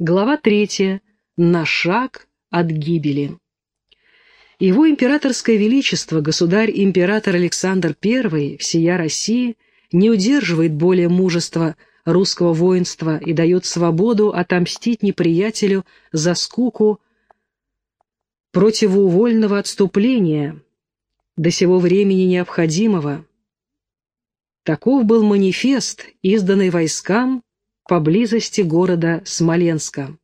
Глава третья. На шаг от гибели. Его императорское величество, государь-император Александр I, всея России, не удерживает более мужества русского воинства и дает свободу отомстить неприятелю за скуку противоувольного отступления, до сего времени необходимого. Таков был манифест, изданный войскам поблизости города Смоленска.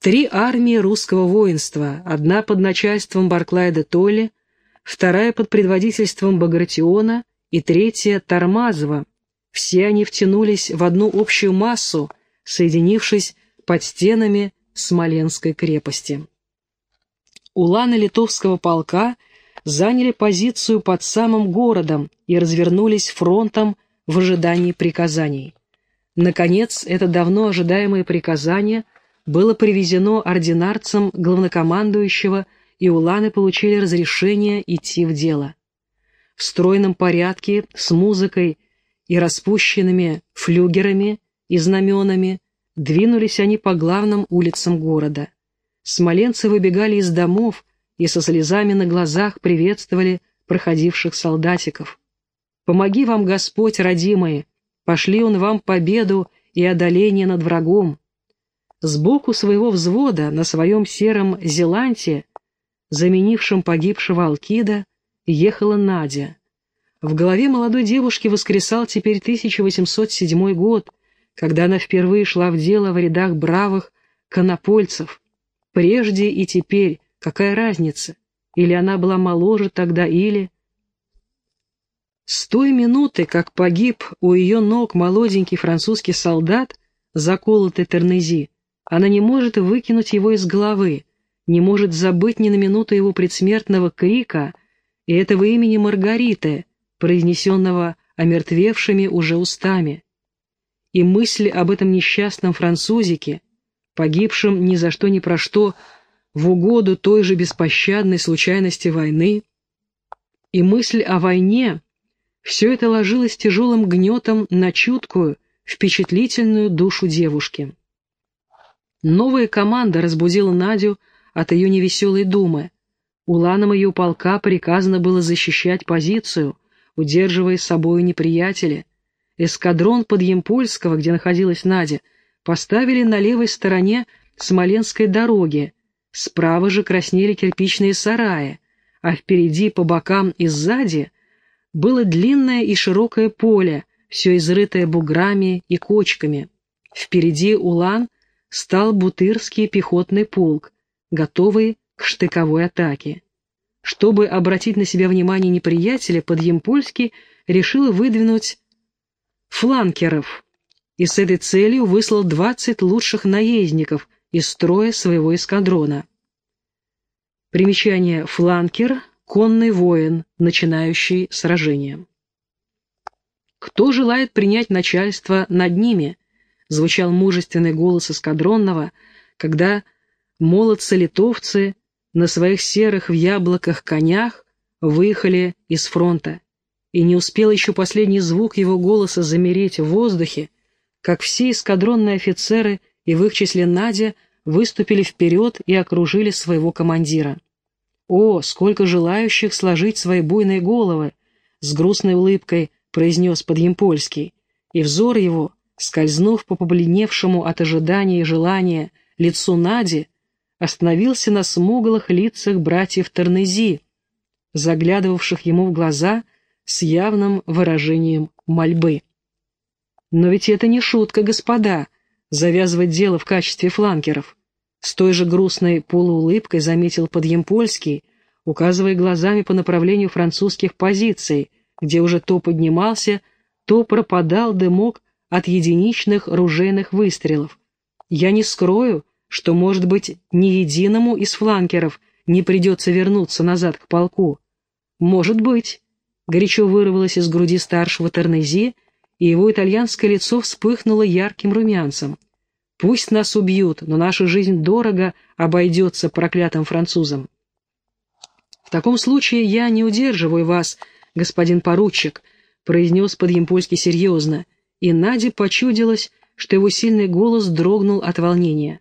Три армии русского воинства, одна под начальством Барклая де Толли, вторая под предводительством Багратиона и третья Тормазова. Все они втянулись в одну общую массу, соединившись под стенами Смоленской крепости. Уланы литовского полка заняли позицию под самым городом и развернулись фронтом в ожидании приказаний. Наконец, это давно ожидаемое приказание было привезено ординарцам главнокомандующего, и уланы получили разрешение идти в дело. В стройном порядке, с музыкой и распущенными флюгерами и знаменами, двинулись они по главным улицам города. Смоленцы выбегали из домов и со слезами на глазах приветствовали проходивших солдатиков. «Помоги вам, Господь, родимые!» Пошли он вам победу и одоление над врагом. Сбоку своего взвода на своем сером зеланте, заменившем погибшего Алкида, ехала Надя. В голове молодой девушки воскресал теперь 1807 год, когда она впервые шла в дело в рядах бравых конопольцев. Прежде и теперь какая разница? Или она была моложе тогда, или... С той минуты, как погиб у ее ног молоденький французский солдат, заколотый Тернези, она не может выкинуть его из головы, не может забыть ни на минуту его предсмертного крика и этого имени Маргариты, произнесенного омертвевшими уже устами. И мысли об этом несчастном французике, погибшем ни за что ни про что, в угоду той же беспощадной случайности войны, и мысль о войне — все это ложилось тяжелым гнетом на чуткую, впечатлительную душу девушки. Новая команда разбудила Надю от ее невеселой думы. Уланам ее полка приказано было защищать позицию, удерживая с собой неприятеля. Эскадрон Подъемпольского, где находилась Надя, поставили на левой стороне Смоленской дороги, справа же краснели кирпичные сараи, а впереди, по бокам и сзади было длинное и широкое поле, все изрытое буграми и кочками. Впереди Улан стал Бутырский пехотный полк, готовый к штыковой атаке. Чтобы обратить на себя внимание неприятеля, Подъемпольский решил выдвинуть фланкеров и с этой целью выслал 20 лучших наездников из строя своего эскадрона. Примечание «фланкер» конный воин, начинающий сражение. «Кто желает принять начальство над ними?» — звучал мужественный голос эскадронного, когда молодцы-литовцы на своих серых в яблоках конях выехали из фронта. И не успел еще последний звук его голоса замереть в воздухе, как все эскадронные офицеры и в их числе Надя выступили вперед и окружили своего командира. «О, сколько желающих сложить свои буйные головы!» С грустной улыбкой произнес Подъемпольский, и взор его, скользнув по побледневшему от ожидания и желания лицу Нади, остановился на смуглых лицах братьев Тернези, заглядывавших ему в глаза с явным выражением мольбы. «Но ведь это не шутка, господа, завязывать дело в качестве фланкеров. С той же грустной полуулыбкой заметил Подъемпольский, указывая глазами по направлению французских позиций, где уже то поднимался, то пропадал дымок от единичных ружейных выстрелов. Я не скрою, что, может быть, ни единому из фланкеров не придется вернуться назад к полку. Может быть, горячо вырвалось из груди старшего Тернези, и его итальянское лицо вспыхнуло ярким румянцем. Пусть нас убьют, но наша жизнь дорого обойдется проклятым французам. В таком случае я не удерживаю вас, господин поручик, произнес Подъемпольский серьезно, и Наде почудилось, что его сильный голос дрогнул от волнения.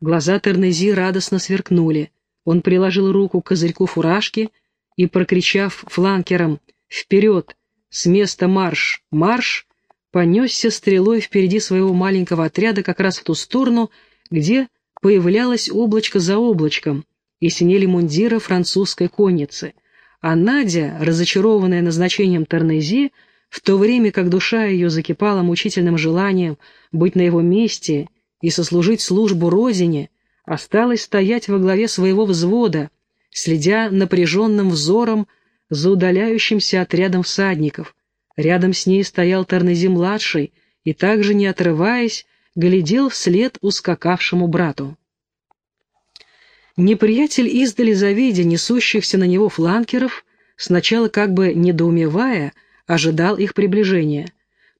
Глаза Тернези радостно сверкнули. Он приложил руку к козырьку фуражки и, прокричав фланкером «Вперед! С места марш! Марш!», понесся стрелой впереди своего маленького отряда как раз в ту сторону, где появлялось облачко за облачком, и синели мундира французской конницы. А Надя, разочарованная назначением Торнези, в то время как душа ее закипала мучительным желанием быть на его месте и сослужить службу Родине, осталась стоять во главе своего взвода, следя напряженным взором за удаляющимся отрядом всадников. Рядом с ней стоял Торнези-младший и также, не отрываясь, глядел вслед ускакавшему брату. Неприятель издали завидя несущихся на него фланкеров, сначала как бы недоумевая, ожидал их приближения.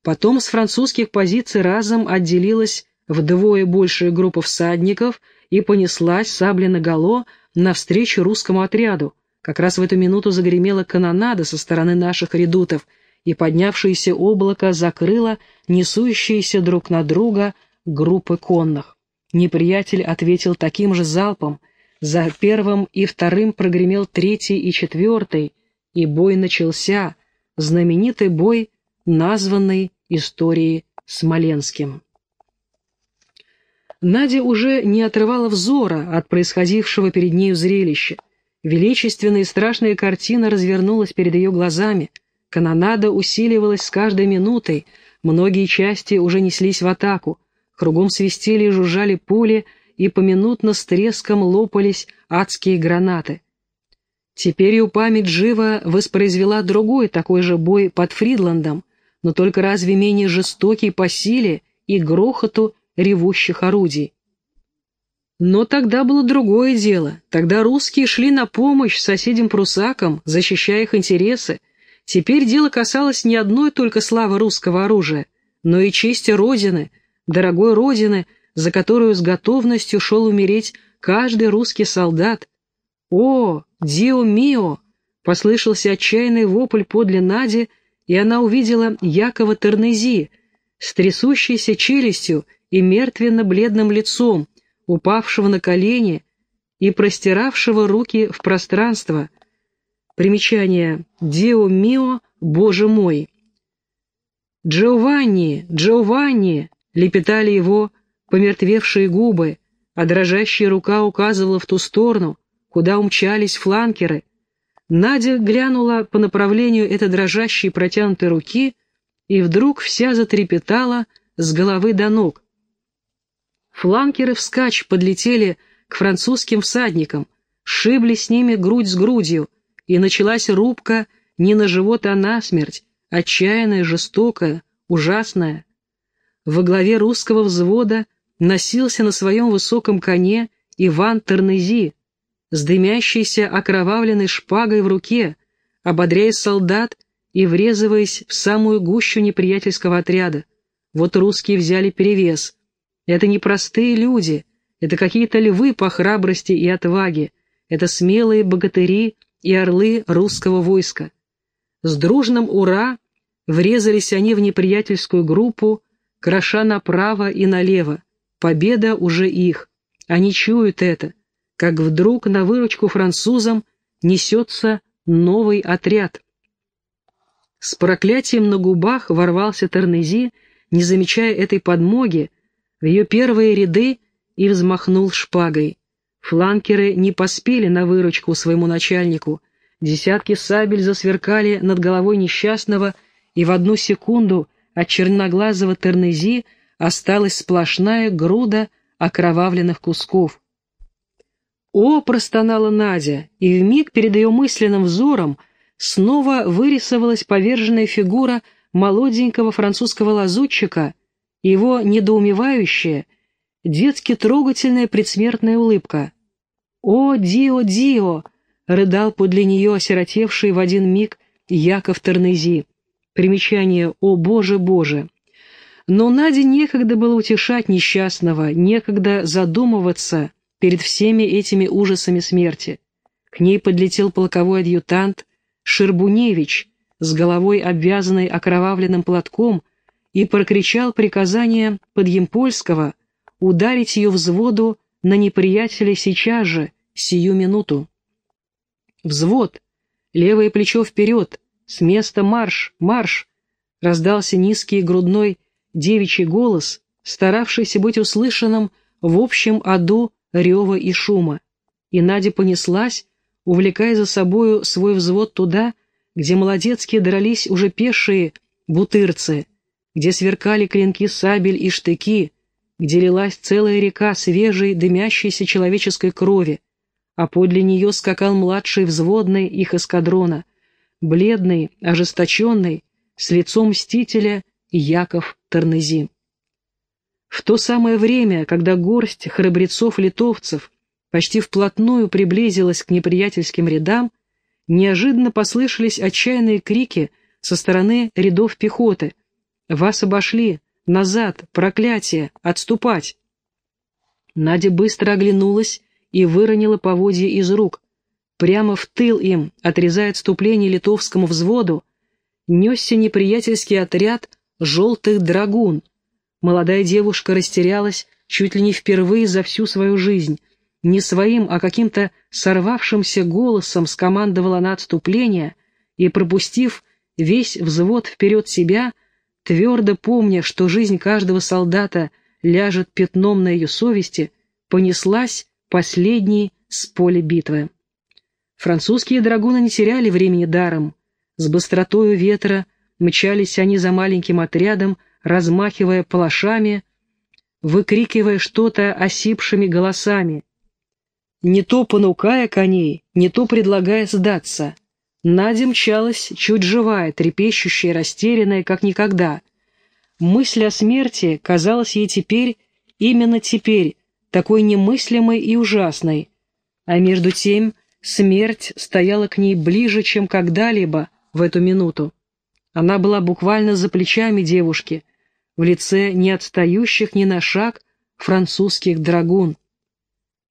Потом с французских позиций разом отделилась вдвое большая группа всадников и понеслась сабля наголо навстречу русскому отряду. Как раз в эту минуту загремела канонада со стороны наших редутов, и поднявшееся облако закрыло несущиеся друг на друга группы конных. Неприятель ответил таким же залпом, за первым и вторым прогремел третий и четвертый, и бой начался, знаменитый бой, названный историей Смоленским. Надя уже не отрывала взора от происходившего перед нею зрелища. Величественная и страшная картина развернулась перед ее глазами. Канонада усиливалась с каждой минутой, многие части уже неслись в атаку, кругом свистели и жужжали пули, и поминутно с треском лопались адские гранаты. Теперь ее память живо воспроизвела другой такой же бой под Фридландом, но только разве менее жестокий по силе и грохоту ревущих орудий. Но тогда было другое дело. Тогда русские шли на помощь соседям-прусакам, защищая их интересы. Теперь дело касалось не одной только славы русского оружия, но и чести Родины, дорогой Родины, за которую с готовностью шел умереть каждый русский солдат. «О, Дио мио!» — послышался отчаянный вопль подле Нади, и она увидела Якова Тернези с трясущейся челюстью и мертвенно-бледным лицом, упавшего на колени и простиравшего руки в пространство. Примечание «Дио мио, Боже мой!» «Джованни! Джованни!» — лепетали его помертвевшие губы, а дрожащая рука указывала в ту сторону, куда умчались фланкеры. Надя глянула по направлению этой дрожащей протянутой руки и вдруг вся затрепетала с головы до ног. Фланкеры вскачь подлетели к французским всадникам, шибли с ними грудь с грудью, и началась рубка не на живот, а на смерть, отчаянная, жестокая, ужасная. Во главе русского взвода носился на своем высоком коне Иван Тернези с дымящейся окровавленной шпагой в руке, ободряя солдат и врезываясь в самую гущу неприятельского отряда. Вот русские взяли перевес. Это не простые люди, это какие-то львы по храбрости и отваге, это смелые богатыри и орлы русского войска. С дружным «Ура!» врезались они в неприятельскую группу, кроша направо и налево. Победа уже их. Они чуют это, как вдруг на выручку французам несется новый отряд. С проклятием на губах ворвался Тернези, не замечая этой подмоги, в ее первые ряды и взмахнул шпагой. Фланкеры не поспели на выручку своему начальнику. Десятки сабель засверкали над головой несчастного, и в одну секунду от черноглазого Тернези осталась сплошная груда окровавленных кусков. «О!» — простонала Надя, и вмиг перед ее мысленным взором снова вырисовалась поверженная фигура молоденького французского лазутчика, его недоумевающая, детски трогательная предсмертная улыбка. «О, Дио, Дио!» — рыдал подле нее осиротевший в один миг Яков Тернези. Примечание «О, Боже, Боже!» Но Наде некогда было утешать несчастного, некогда задумываться перед всеми этими ужасами смерти. К ней подлетел полковой адъютант Шербуневич с головой обвязанной окровавленным платком и прокричал приказание Подъемпольского ударить ее взводу на неприятеля сейчас же, сию минуту. «Взвод! Левое плечо вперед! С места марш! Марш!» Раздался низкий грудной девичий голос, старавшийся быть услышанным в общем аду рева и шума. И Надя понеслась, увлекая за собою свой взвод туда, где молодецкие дрались уже пешие бутырцы, где сверкали клинки сабель и штыки, где лилась целая река свежей, дымящейся человеческой крови, а подле нее скакал младший взводный их эскадрона, бледный, ожесточенный, с лицом мстителя Яков Тарнези. В то самое время, когда горсть храбрецов-литовцев почти вплотную приблизилась к неприятельским рядам, неожиданно послышались отчаянные крики со стороны рядов пехоты. «Вас обошли! Назад! Проклятие! Отступать!» Надя быстро оглянулась и выронила поводья из рук. Прямо в тыл им, отрезая отступление литовскому взводу, несся неприятельский отряд «желтых драгун». Молодая девушка растерялась чуть ли не впервые за всю свою жизнь. Не своим, а каким-то сорвавшимся голосом скомандовала на отступление и, пропустив весь взвод вперед себя, твердо помня, что жизнь каждого солдата ляжет пятном на ее совести, понеслась последней с поля битвы. Французские драгуны не теряли времени даром. С быстротою ветра мчались они за маленьким отрядом, размахивая палашами, выкрикивая что-то осипшими голосами, не то понукая коней, не то предлагая сдаться. Надя мчалась, чуть живая, трепещущая, растерянная, как никогда. Мысль о смерти казалась ей теперь, именно теперь, такой немыслимой и ужасной. А между тем смерть стояла к ней ближе, чем когда-либо в эту минуту. Она была буквально за плечами девушки, в лице не отстающих ни на шаг французских драгун.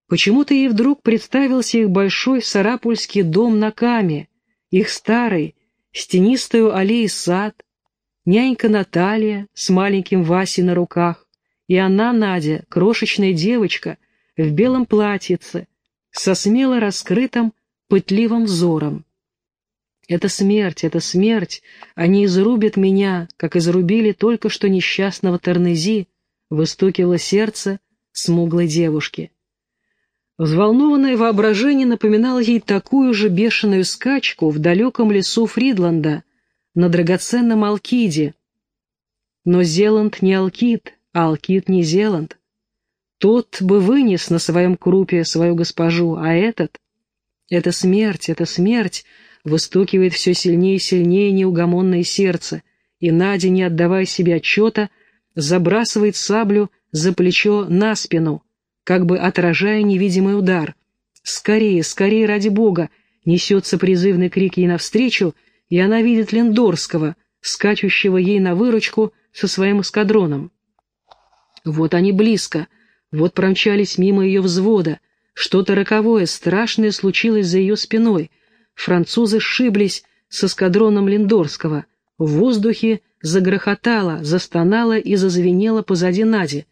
Почему-то ей вдруг представился их большой сарапульский дом на Каме, их старый, с тенистою аллеей сад, нянька Наталья с маленьким Васей на руках, и она, Надя, крошечная девочка, в белом платьице, со смело раскрытым, пытливым взором. «Это смерть, это смерть! Они изрубят меня, как изрубили только что несчастного Тернези!» — выстукивало сердце смуглой девушки. Взволнованное воображение напоминало ей такую же бешеную скачку в далеком лесу Фридланда на драгоценном Алкиде. Но Зеланд не Алкид, а Алкид не Зеланд. Тот бы вынес на своем крупе свою госпожу, а этот... Это смерть, это смерть, выстукивает все сильнее и сильнее неугомонное сердце, и Надя, не отдавая себе отчета, забрасывает саблю за плечо на спину, как бы отражая невидимый удар. «Скорее, скорее, ради бога!» Несется призывный крик ей навстречу, и она видит Лендорского, скачущего ей на выручку со своим эскадроном. Вот они близко, вот промчались мимо ее взвода. Что-то роковое, страшное случилось за ее спиной. Французы сшиблись с эскадроном Лендорского. В воздухе загрохотало, застонало и зазвенело позади Нади.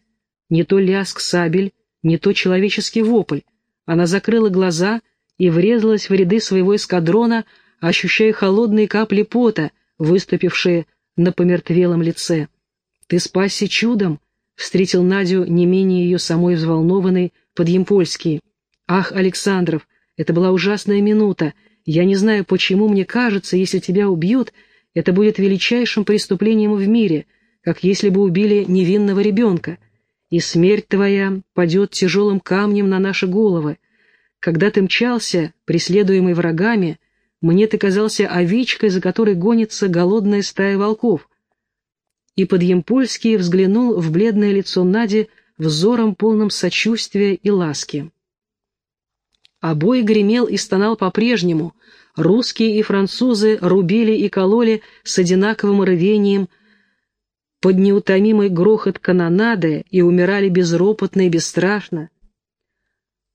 Не то ляск сабель, не то человеческий вопль. Она закрыла глаза и врезалась в ряды своего эскадрона, ощущая холодные капли пота, выступившие на помертвелом лице. «Ты спасся чудом!» — встретил Надю не менее ее самой взволнованной Подъемпольский. «Ах, Александров, это была ужасная минута. Я не знаю, почему мне кажется, если тебя убьют, это будет величайшим преступлением в мире, как если бы убили невинного ребенка и смерть твоя падет тяжелым камнем на наши головы. Когда ты мчался, преследуемый врагами, мне ты казался овечкой, за которой гонится голодная стая волков. И Подъемпольский взглянул в бледное лицо Нади взором полным сочувствия и ласки. А бой гремел и стонал по-прежнему. Русские и французы рубили и кололи с одинаковым рвением – под неутомимый грохот канонады и умирали безропотно и бесстрашно.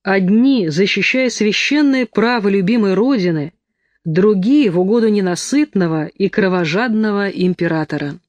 Одни, защищая священное право любимой Родины, другие в угоду ненасытного и кровожадного императора.